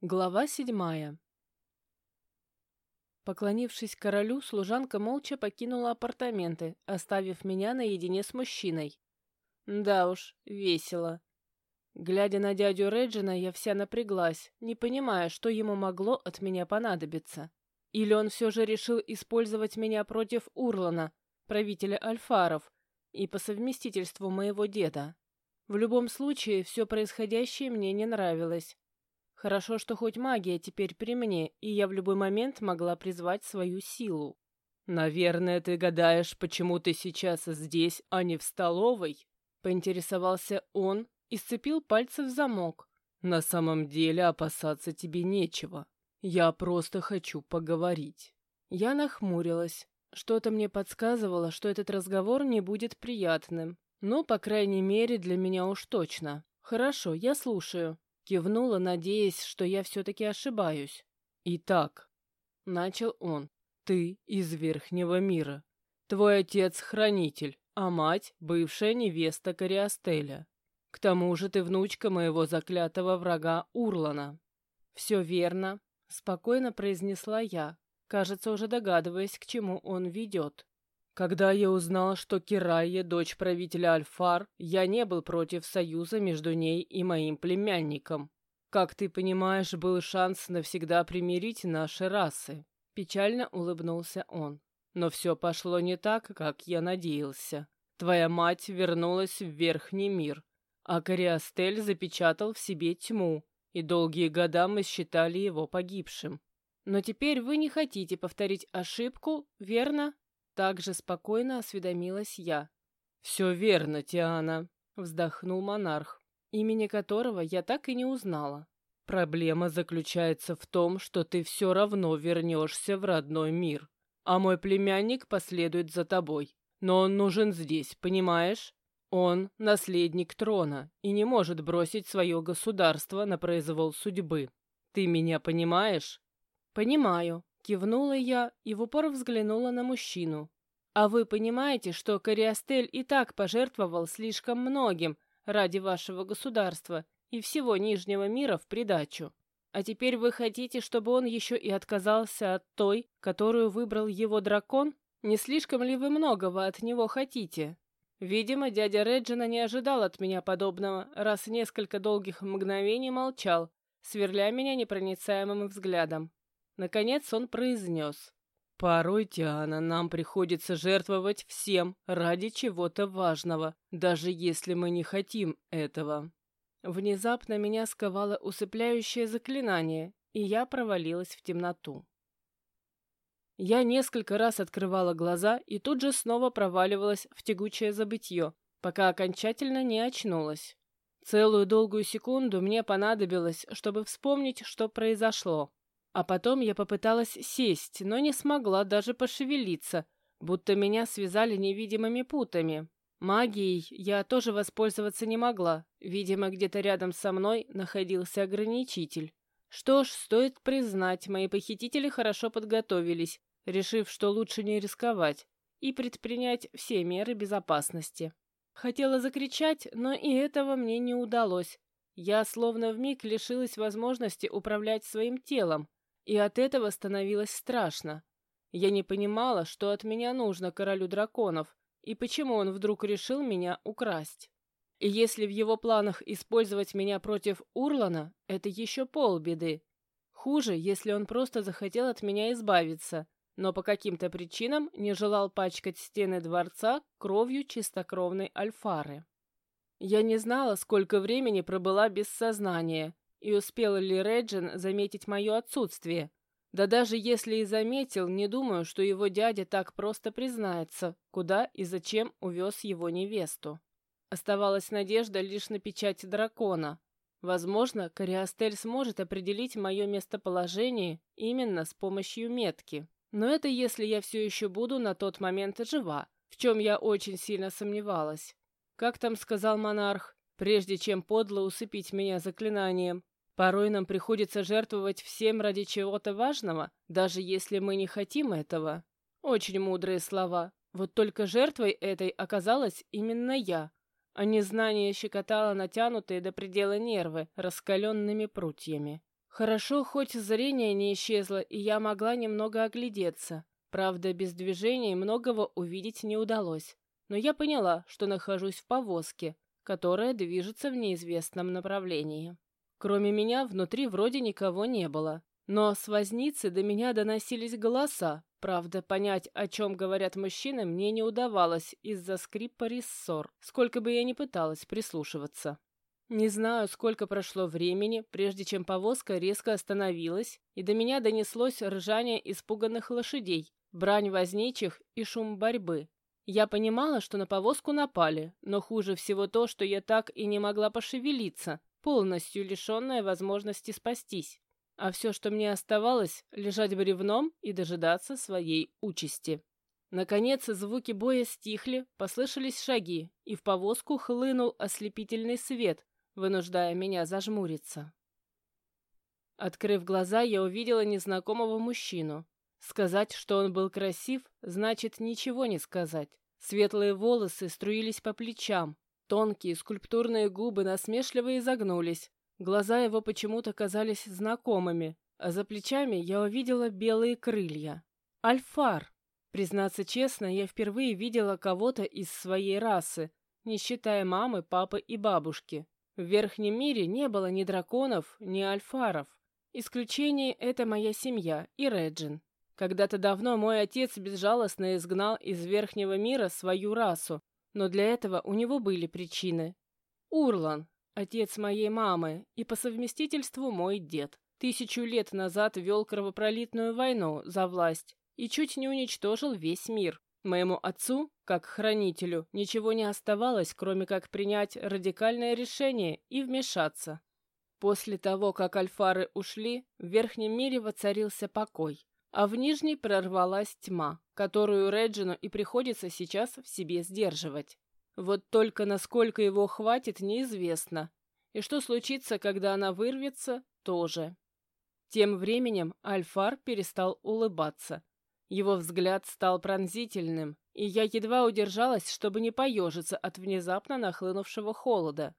Глава седьмая Поклонившись королю, служанка молча покинула апартаменты, оставив меня наедине с мужчиной. Да уж, весело. Глядя на дядю Реджина, я вся напряглась, не понимая, что ему могло от меня понадобиться. Или он все же решил использовать меня против Урлана, правителя Альфаров, и по совместительству моего деда. В любом случае, все происходящее мне не нравилось. Хорошо, что хоть магия теперь при мне, и я в любой момент могла призвать свою силу. «Наверное, ты гадаешь, почему ты сейчас здесь, а не в столовой?» Поинтересовался он и сцепил пальцы в замок. «На самом деле опасаться тебе нечего. Я просто хочу поговорить». Я нахмурилась. Что-то мне подсказывало, что этот разговор не будет приятным. Ну, по крайней мере, для меня уж точно. «Хорошо, я слушаю». Кивнула, надеясь, что я все-таки ошибаюсь. «Итак», — начал он, — «ты из Верхнего мира. Твой отец — хранитель, а мать — бывшая невеста Кориастеля. К тому же ты внучка моего заклятого врага Урлана». «Все верно», — спокойно произнесла я, кажется, уже догадываясь, к чему он ведет. Когда я узнал, что Кирайя – дочь правителя Альфар, я не был против союза между ней и моим племянником. Как ты понимаешь, был шанс навсегда примирить наши расы. Печально улыбнулся он. Но все пошло не так, как я надеялся. Твоя мать вернулась в Верхний мир, а Кориастель запечатал в себе тьму, и долгие года мы считали его погибшим. Но теперь вы не хотите повторить ошибку, верно? Также спокойно осведомилась я. «Все верно, Тиана», — вздохнул монарх, имени которого я так и не узнала. «Проблема заключается в том, что ты все равно вернешься в родной мир, а мой племянник последует за тобой. Но он нужен здесь, понимаешь? Он — наследник трона и не может бросить свое государство на произвол судьбы. Ты меня понимаешь?» «Понимаю», Кивнула я и в упор взглянула на мужчину. «А вы понимаете, что Кориастель и так пожертвовал слишком многим ради вашего государства и всего Нижнего мира в придачу? А теперь вы хотите, чтобы он еще и отказался от той, которую выбрал его дракон? Не слишком ли вы многого от него хотите?» Видимо, дядя Реджина не ожидал от меня подобного, раз несколько долгих мгновений молчал, сверля меня непроницаемым взглядом. Наконец он произнес. «Порой, Тиана, нам приходится жертвовать всем ради чего-то важного, даже если мы не хотим этого». Внезапно меня сковало усыпляющее заклинание, и я провалилась в темноту. Я несколько раз открывала глаза и тут же снова проваливалась в тягучее забытье, пока окончательно не очнулась. Целую долгую секунду мне понадобилось, чтобы вспомнить, что произошло. А потом я попыталась сесть, но не смогла даже пошевелиться, будто меня связали невидимыми путами. Магией я тоже воспользоваться не могла. Видимо, где-то рядом со мной находился ограничитель. Что ж, стоит признать, мои похитители хорошо подготовились, решив, что лучше не рисковать, и предпринять все меры безопасности. Хотела закричать, но и этого мне не удалось. Я словно вмиг лишилась возможности управлять своим телом, и от этого становилось страшно. Я не понимала, что от меня нужно королю драконов, и почему он вдруг решил меня украсть. И если в его планах использовать меня против Урлана, это еще полбеды. Хуже, если он просто захотел от меня избавиться, но по каким-то причинам не желал пачкать стены дворца кровью чистокровной альфары. Я не знала, сколько времени пробыла без сознания, и успел ли Реджин заметить мое отсутствие? Да даже если и заметил, не думаю, что его дядя так просто признается, куда и зачем увез его невесту. Оставалась надежда лишь на печать дракона. Возможно, Кориастель сможет определить мое местоположение именно с помощью метки. Но это если я все еще буду на тот момент жива, в чем я очень сильно сомневалась. Как там сказал монарх, прежде чем подло усыпить меня заклинанием, Порой нам приходится жертвовать всем ради чего-то важного, даже если мы не хотим этого. Очень мудрые слова. Вот только жертвой этой оказалась именно я, а незнание щекотало натянутые до предела нервы раскаленными прутьями. Хорошо, хоть зрение не исчезло, и я могла немного оглядеться. Правда, без движений многого увидеть не удалось. Но я поняла, что нахожусь в повозке, которая движется в неизвестном направлении. Кроме меня, внутри вроде никого не было. Но с возницы до меня доносились голоса. Правда, понять, о чем говорят мужчины, мне не удавалось из-за скрипа рессор, сколько бы я ни пыталась прислушиваться. Не знаю, сколько прошло времени, прежде чем повозка резко остановилась, и до меня донеслось ржание испуганных лошадей, брань возничих и шум борьбы. Я понимала, что на повозку напали, но хуже всего то, что я так и не могла пошевелиться, полностью лишенная возможности спастись. А все, что мне оставалось, лежать бревном и дожидаться своей участи. Наконец звуки боя стихли, послышались шаги, и в повозку хлынул ослепительный свет, вынуждая меня зажмуриться. Открыв глаза, я увидела незнакомого мужчину. Сказать, что он был красив, значит ничего не сказать. Светлые волосы струились по плечам, тонкие скульптурные губы насмешливо изогнулись, глаза его почему-то казались знакомыми, а за плечами я увидела белые крылья. Альфар! Признаться честно, я впервые видела кого-то из своей расы, не считая мамы, папы и бабушки. В Верхнем мире не было ни драконов, ни альфаров. Исключение — это моя семья и Реджин. Когда-то давно мой отец безжалостно изгнал из Верхнего мира свою расу, но для этого у него были причины. Урлан, отец моей мамы и по совместительству мой дед, тысячу лет назад вел кровопролитную войну за власть и чуть не уничтожил весь мир. Моему отцу, как хранителю, ничего не оставалось, кроме как принять радикальное решение и вмешаться. После того, как альфары ушли, в верхнем мире воцарился покой, а в нижней прорвалась тьма, которую Реджину и приходится сейчас в себе сдерживать. Вот только насколько его хватит, неизвестно. И что случится, когда она вырвется, тоже. Тем временем Альфар перестал улыбаться, его взгляд стал пронзительным, и я едва удержалась, чтобы не поежиться от внезапно нахлынувшего холода.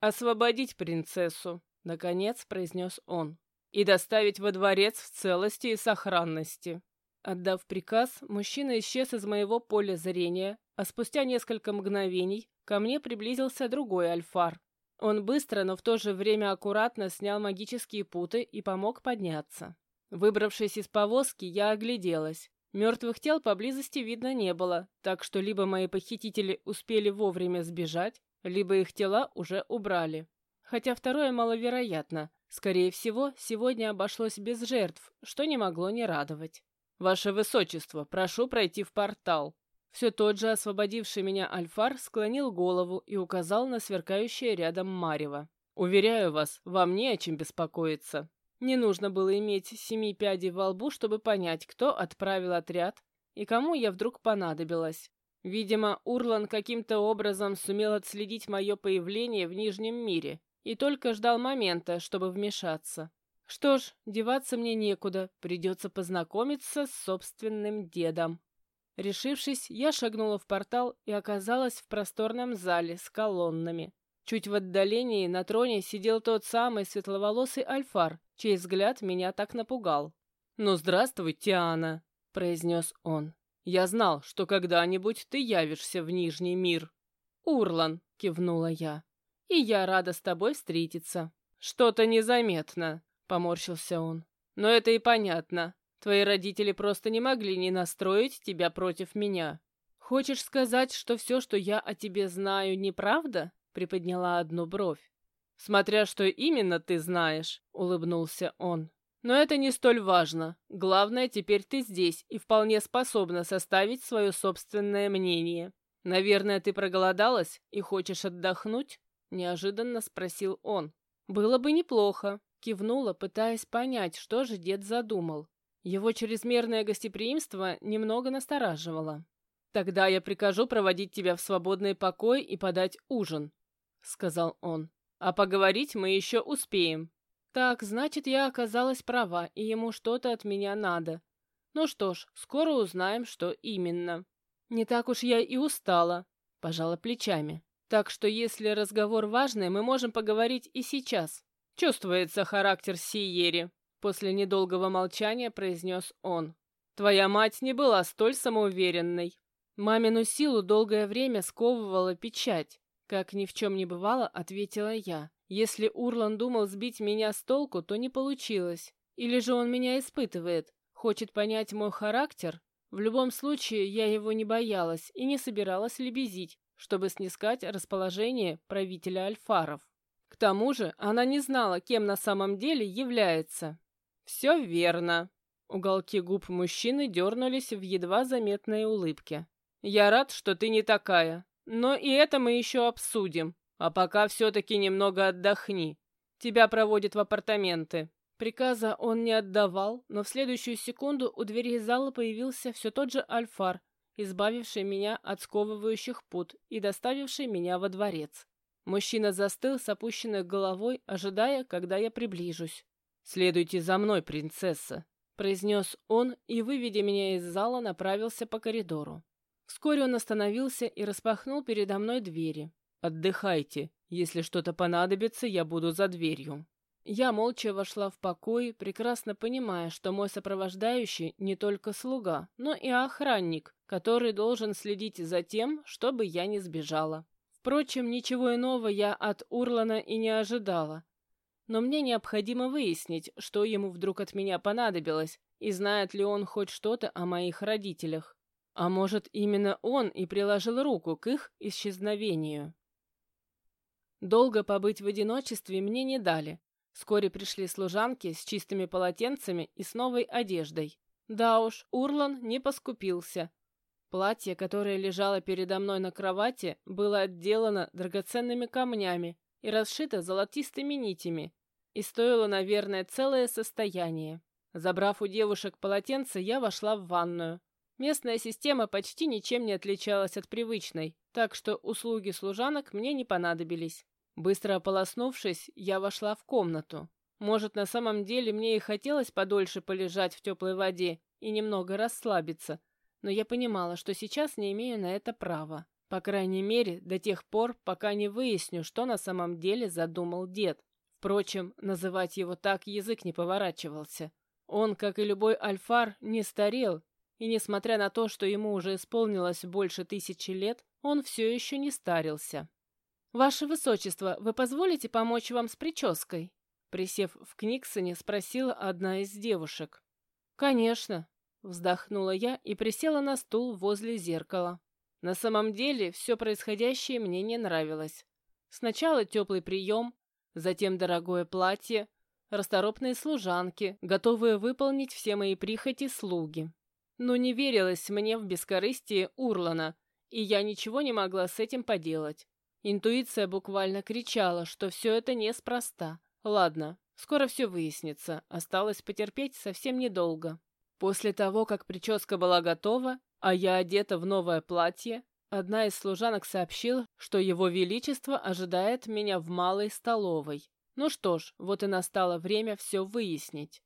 «Освободить принцессу», — наконец произнес он, «и доставить во дворец в целости и сохранности». Отдав приказ, мужчина исчез из моего поля зрения, а спустя несколько мгновений ко мне приблизился другой альфар. Он быстро, но в то же время аккуратно снял магические путы и помог подняться. Выбравшись из повозки, я огляделась. Мертвых тел поблизости видно не было, так что либо мои похитители успели вовремя сбежать, либо их тела уже убрали. Хотя второе маловероятно. Скорее всего, сегодня обошлось без жертв, что не могло не радовать. «Ваше Высочество, прошу пройти в портал». Все тот же освободивший меня Альфар склонил голову и указал на сверкающее рядом Марево. «Уверяю вас, вам не о чем беспокоиться. Не нужно было иметь семи пядей во лбу, чтобы понять, кто отправил отряд и кому я вдруг понадобилась. Видимо, Урлан каким-то образом сумел отследить мое появление в Нижнем мире и только ждал момента, чтобы вмешаться. Что ж, деваться мне некуда, придется познакомиться с собственным дедом. Решившись, я шагнула в портал и оказалась в просторном зале с колоннами. Чуть в отдалении на троне сидел тот самый светловолосый Альфар, чей взгляд меня так напугал. «Ну, здравствуй, Тиана», — произнес он. «Я знал, что когда-нибудь ты явишься в Нижний мир». «Урлан», — кивнула я. «И я рада с тобой встретиться». «Что-то незаметно», — поморщился он. «Но это и понятно. Твои родители просто не могли не настроить тебя против меня. Хочешь сказать, что все, что я о тебе знаю, неправда?» приподняла одну бровь. «Смотря что именно ты знаешь», — улыбнулся он. «Но это не столь важно. Главное, теперь ты здесь и вполне способна составить свое собственное мнение. Наверное, ты проголодалась и хочешь отдохнуть?» — неожиданно спросил он. «Было бы неплохо», — кивнула, пытаясь понять, что же дед задумал. Его чрезмерное гостеприимство немного настораживало. «Тогда я прикажу проводить тебя в свободный покой и подать ужин», сказал он. «А поговорить мы еще успеем». «Так, значит, я оказалась права, и ему что-то от меня надо. Ну что ж, скоро узнаем, что именно». «Не так уж я и устала», — пожала плечами. «Так что если разговор важный, мы можем поговорить и сейчас». «Чувствуется характер Сиери», — после недолгого молчания произнес он. «Твоя мать не была столь самоуверенной». Мамину силу долгое время сковывала печать. Как ни в чем не бывало, ответила я. Если Урлан думал сбить меня с толку, то не получилось. Или же он меня испытывает, хочет понять мой характер? В любом случае, я его не боялась и не собиралась лебезить, чтобы снискать расположение правителя Альфаров. К тому же она не знала, кем на самом деле является. «Все верно». Уголки губ мужчины дернулись в едва заметной улыбке. «Я рад, что ты не такая. Но и это мы еще обсудим. А пока все-таки немного отдохни. Тебя проводят в апартаменты». Приказа он не отдавал, но в следующую секунду у двери зала появился все тот же Альфар, избавивший меня от сковывающих пут и доставивший меня во дворец. Мужчина застыл с опущенной головой, ожидая, когда я приближусь. «Следуйте за мной, принцесса», — произнес он и, выведя меня из зала, направился по коридору. Вскоре он остановился и распахнул передо мной двери. «Отдыхайте. Если что-то понадобится, я буду за дверью». Я молча вошла в покой, прекрасно понимая, что мой сопровождающий не только слуга, но и охранник, который должен следить за тем, чтобы я не сбежала. Впрочем, ничего иного я от Урлана и не ожидала. Но мне необходимо выяснить, что ему вдруг от меня понадобилось, и знает ли он хоть что-то о моих родителях. А может, именно он и приложил руку к их исчезновению. Долго побыть в одиночестве мне не дали, Вскоре пришли служанки с чистыми полотенцами и с новой одеждой. Да уж, Урлан не поскупился. Платье, которое лежало передо мной на кровати, было отделано драгоценными камнями и расшито золотистыми нитями, и стоило, наверное, целое состояние. Забрав у девушек полотенце, я вошла в ванную. Местная система почти ничем не отличалась от привычной, так что услуги служанок мне не понадобились. Быстро ополоснувшись, я вошла в комнату. Может, на самом деле мне и хотелось подольше полежать в теплой воде и немного расслабиться, но я понимала, что сейчас не имею на это права. По крайней мере, до тех пор, пока не выясню, что на самом деле задумал дед. Впрочем, называть его так язык не поворачивался. Он, как и любой альфар, не старел, и несмотря на то, что ему уже исполнилось больше тысячи лет, он все еще не старился. «Ваше Высочество, вы позволите помочь вам с прической?» Присев в Книксоне, спросила одна из девушек. «Конечно», — вздохнула я и присела на стул возле зеркала. На самом деле, все происходящее мне не нравилось. Сначала теплый прием, затем дорогое платье, расторопные служанки, готовые выполнить все мои прихоти слуги. Но не верилось мне в бескорыстие Урлана, и я ничего не могла с этим поделать. Интуиция буквально кричала, что все это неспроста. Ладно, скоро все выяснится, осталось потерпеть совсем недолго. После того, как прическа была готова, а я одета в новое платье, одна из служанок сообщила, что его величество ожидает меня в малой столовой. Ну что ж, вот и настало время все выяснить.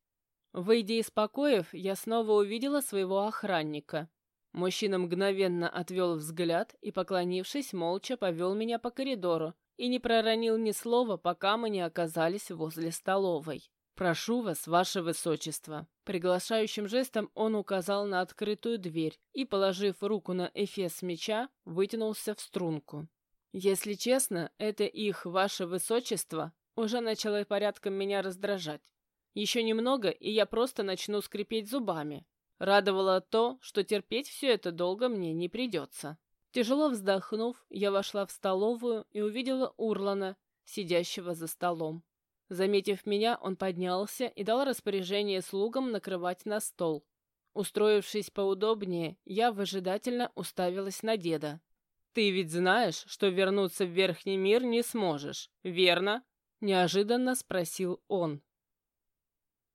Выйдя из покоев, я снова увидела своего охранника. Мужчина мгновенно отвел взгляд и, поклонившись, молча повел меня по коридору и не проронил ни слова, пока мы не оказались возле столовой. «Прошу вас, ваше высочество». Приглашающим жестом он указал на открытую дверь и, положив руку на эфес меча, вытянулся в струнку. «Если честно, это их, ваше высочество, уже начало порядком меня раздражать. Еще немного, и я просто начну скрипеть зубами, Радовало то, что терпеть все это долго мне не придется. Тяжело вздохнув, я вошла в столовую и увидела Урлана, сидящего за столом. Заметив меня, он поднялся и дал распоряжение слугам накрывать на стол. Устроившись поудобнее, я выжидательно уставилась на деда. «Ты ведь знаешь, что вернуться в Верхний мир не сможешь, верно?» — неожиданно спросил он.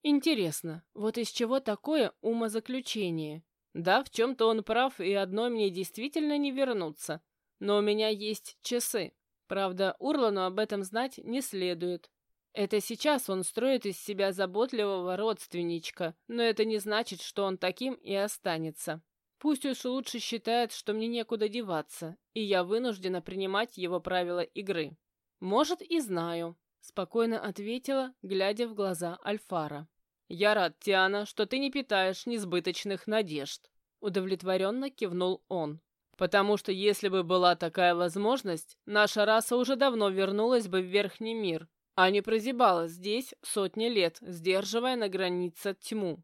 Интересно, вот из чего такое умозаключение? Да, в чем-то он прав, и одной мне действительно не вернуться. Но у меня есть часы. Правда, Урлану об этом знать не следует. Это сейчас он строит из себя заботливого родственничка, но это не значит, что он таким и останется. Пусть уж лучше считает, что мне некуда деваться, и я вынуждена принимать его правила игры. Может, и знаю. спокойно ответила, глядя в глаза Альфара. «Я рад, Тиана, что ты не питаешь несбыточных надежд», — удовлетворенно кивнул он. «Потому что если бы была такая возможность, наша раса уже давно вернулась бы в Верхний мир, а не прозябала здесь сотни лет, сдерживая на границе тьму.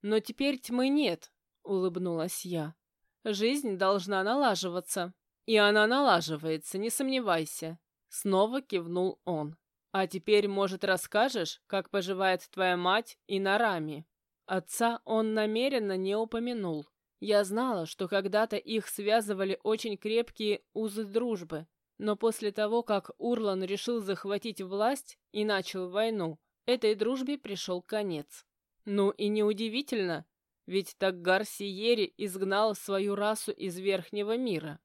Но теперь тьмы нет, улыбнулась я. Жизнь должна налаживаться. И она налаживается, не сомневайся. Снова кивнул он. А теперь, может, расскажешь, как поживает твоя мать и Нарами? Отца он намеренно не упомянул. Я знала, что когда-то их связывали очень крепкие узы дружбы, но после того, как Урлан решил захватить власть и начал войну, этой дружбе пришел конец. Ну и неудивительно, ведь Таггар Сиери изгнал свою расу из Верхнего мира.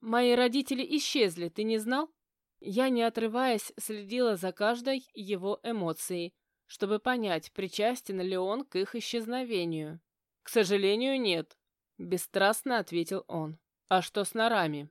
Мои родители исчезли, ты не знал? Я, не отрываясь, следила за каждой его эмоцией, чтобы понять, причастен ли он к их исчезновению. «К сожалению, нет», — бесстрастно ответил он. «А что с Нарами?»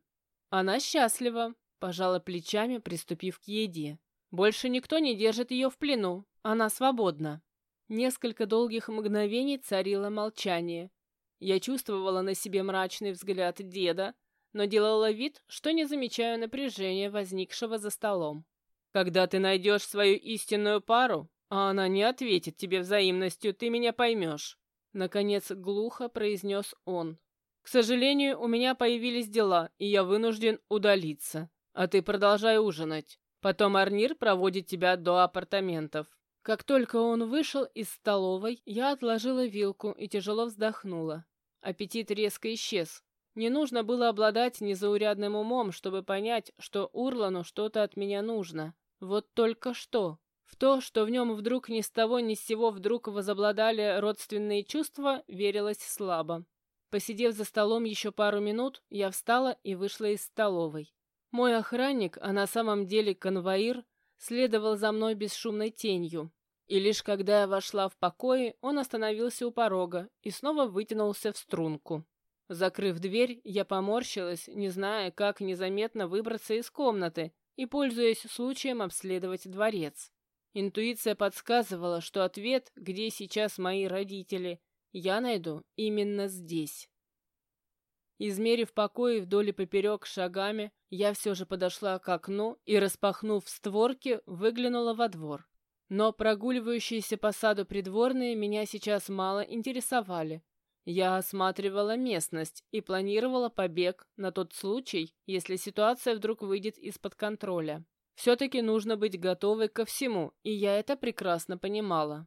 «Она счастлива», Пожала плечами, приступив к еде. Больше никто не держит ее в плену. Она свободна. Несколько долгих мгновений царило молчание. Я чувствовала на себе мрачный взгляд деда, но делала вид, что не замечаю напряжения, возникшего за столом. «Когда ты найдешь свою истинную пару, а она не ответит тебе взаимностью, ты меня поймешь», — наконец глухо произнес он. «К сожалению, у меня появились дела, и я вынужден удалиться. А ты продолжай ужинать. Потом Арнир проводит тебя до апартаментов. Как только он вышел из столовой, я отложила вилку и тяжело вздохнула. Аппетит резко исчез. Не нужно было обладать незаурядным умом, чтобы понять, что Урлану что-то от меня нужно. Вот только что. В то, что в нем вдруг ни с того ни с сего вдруг возобладали родственные чувства, верилось слабо. Посидев за столом еще пару минут, я встала и вышла из столовой. Мой охранник, а на самом деле конвоир, следовал за мной бесшумной тенью. И лишь когда я вошла в покои, он остановился у порога и снова вытянулся в струнку. Закрыв дверь, я поморщилась, не зная, как незаметно выбраться из комнаты и пользуясь случаем обследовать дворец. Интуиция подсказывала, что ответ, где сейчас мои родители, я найду именно здесь. Измерив покои вдоль и поперек шагами, я все же подошла к окну и, распахнув створки, выглянула во двор. Но прогуливающиеся по саду придворные меня сейчас мало интересовали. Я осматривала местность и планировала побег на тот случай, если ситуация вдруг выйдет из-под контроля. Все-таки нужно быть готовой ко всему, и я это прекрасно понимала.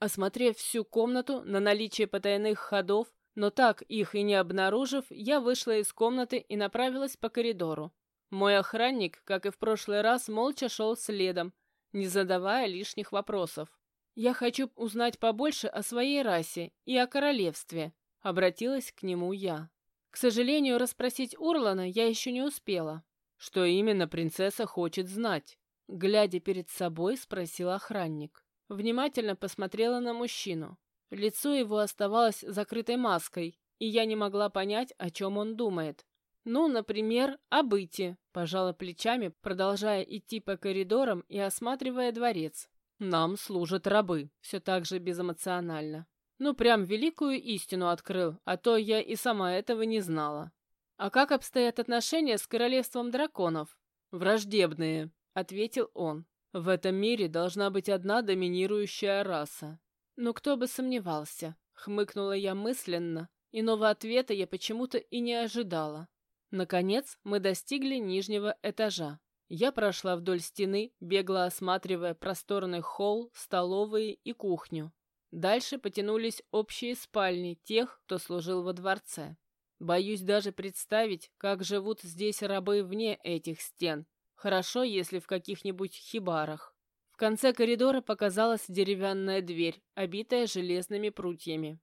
Осмотрев всю комнату на наличие потайных ходов, но так их и не обнаружив, я вышла из комнаты и направилась по коридору. Мой охранник, как и в прошлый раз, молча шел следом, не задавая лишних вопросов. «Я хочу узнать побольше о своей расе и о королевстве», — обратилась к нему я. К сожалению, расспросить Урлана я еще не успела. «Что именно принцесса хочет знать?» Глядя перед собой, спросил охранник. Внимательно посмотрела на мужчину. Лицо его оставалось закрытой маской, и я не могла понять, о чем он думает. «Ну, например, о быте», — пожала плечами, продолжая идти по коридорам и осматривая дворец. «Нам служат рабы», — все так же безэмоционально. «Ну, прям великую истину открыл, а то я и сама этого не знала». «А как обстоят отношения с королевством драконов?» «Враждебные», — ответил он. «В этом мире должна быть одна доминирующая раса. «Ну кто бы сомневался», — хмыкнула я мысленно. Иного ответа я почему-то и не ожидала. Наконец мы достигли нижнего этажа. Я прошла вдоль стены, бегло осматривая просторный холл, столовые и кухню. Дальше потянулись общие спальни тех, кто служил во дворце. Боюсь даже представить, как живут здесь рабы вне этих стен. Хорошо, если в каких-нибудь хибарах. В конце коридора показалась деревянная дверь, обитая железными прутьями.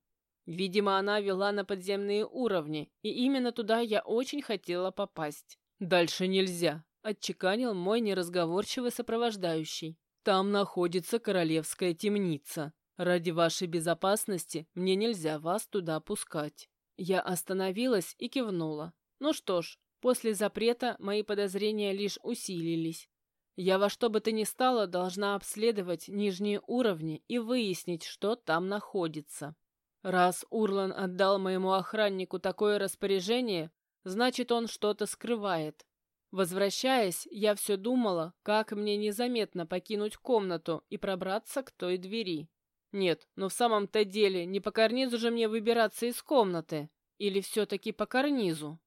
Видимо, она вела на подземные уровни, и именно туда я очень хотела попасть. «Дальше нельзя», — отчеканил мой неразговорчивый сопровождающий. «Там находится королевская темница. Ради вашей безопасности мне нельзя вас туда пускать». Я остановилась и кивнула. Ну что ж, после запрета мои подозрения лишь усилились. Я во что бы то ни стало должна обследовать нижние уровни и выяснить, что там находится. Раз Урлан отдал моему охраннику такое распоряжение, значит, он что-то скрывает. Возвращаясь, я все думала, как мне незаметно покинуть комнату и пробраться к той двери. Нет, но в самом-то деле не по карнизу же мне выбираться из комнаты. Или все-таки по карнизу?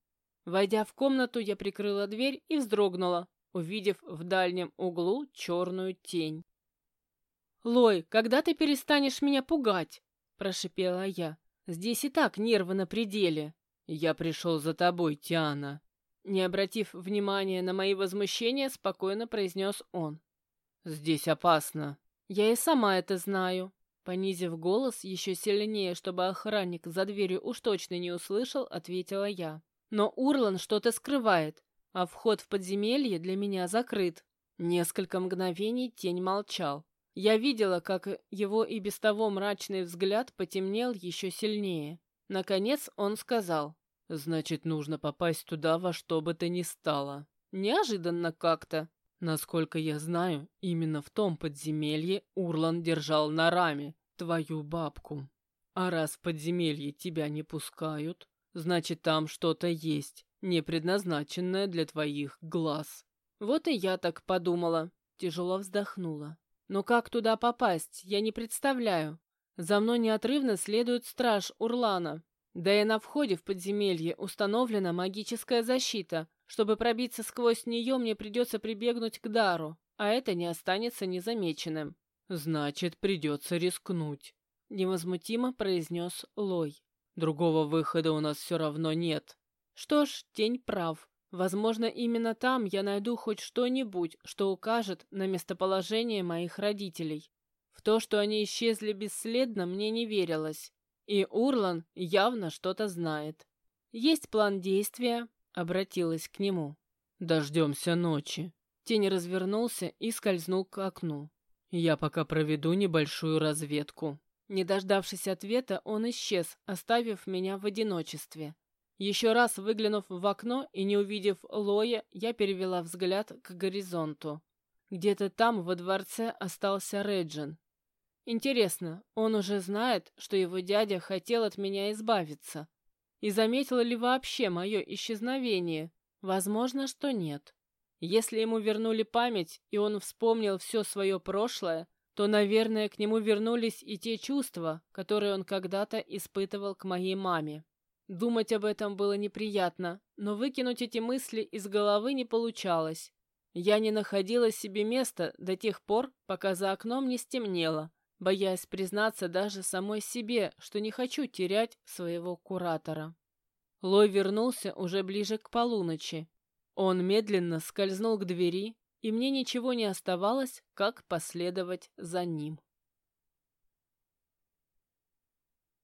Войдя в комнату, я прикрыла дверь и вздрогнула, увидев в дальнем углу черную тень. «Лой, когда ты перестанешь меня пугать?» — прошипела я. «Здесь и так нервы на пределе». «Я пришел за тобой, Тиана». Не обратив внимания на мои возмущения, спокойно произнес он. «Здесь опасно». «Я и сама это знаю», Понизив голос еще сильнее, чтобы охранник за дверью уж точно не услышал, ответила я. Но Урлан что-то скрывает, а вход в подземелье для меня закрыт. Несколько мгновений тень молчал. Я видела, как его и без того мрачный взгляд потемнел еще сильнее. Наконец он сказал. «Значит, нужно попасть туда во что бы то ни стало». Неожиданно как-то. Насколько я знаю, именно в том подземелье Урлан держал на раме твою бабку. А раз в подземелье тебя не пускают, значит, там что-то есть, не предназначенное для твоих глаз. Вот и я так подумала, тяжело вздохнула. Но как туда попасть, я не представляю. За мной неотрывно следует страж Урлана. Да и на входе в подземелье установлена магическая защита, чтобы пробиться сквозь нее, мне придется прибегнуть к дару, а это не останется незамеченным. «Значит, придется рискнуть», — невозмутимо произнес Лой. «Другого выхода у нас все равно нет». Что ж, тень прав. Возможно, именно там я найду хоть что-нибудь, что укажет на местоположение моих родителей. В то, что они исчезли бесследно, мне не верилось. И Урлан явно что-то знает. Есть план действия, Обратилась к нему. «Дождемся ночи». Тень развернулся и скользнул к окну. «Я пока проведу небольшую разведку». Не дождавшись ответа, он исчез, оставив меня в одиночестве. Еще раз выглянув в окно и не увидев Лоя, я перевела взгляд к горизонту. Где-то там, во дворце, остался Реджин. Интересно, он уже знает, что его дядя хотел от меня избавиться? И заметила ли вообще мое исчезновение? Возможно, что нет. Если ему вернули память, и он вспомнил все свое прошлое, то, наверное, к нему вернулись и те чувства, которые он когда-то испытывал к моей маме. Думать об этом было неприятно, но выкинуть эти мысли из головы не получалось. Я не находила себе места до тех пор, пока за окном не стемнело, боясь признаться даже самой себе, что не хочу терять своего куратора. Лой вернулся уже ближе к полуночи. Он медленно скользнул к двери, и мне ничего не оставалось, как последовать за ним.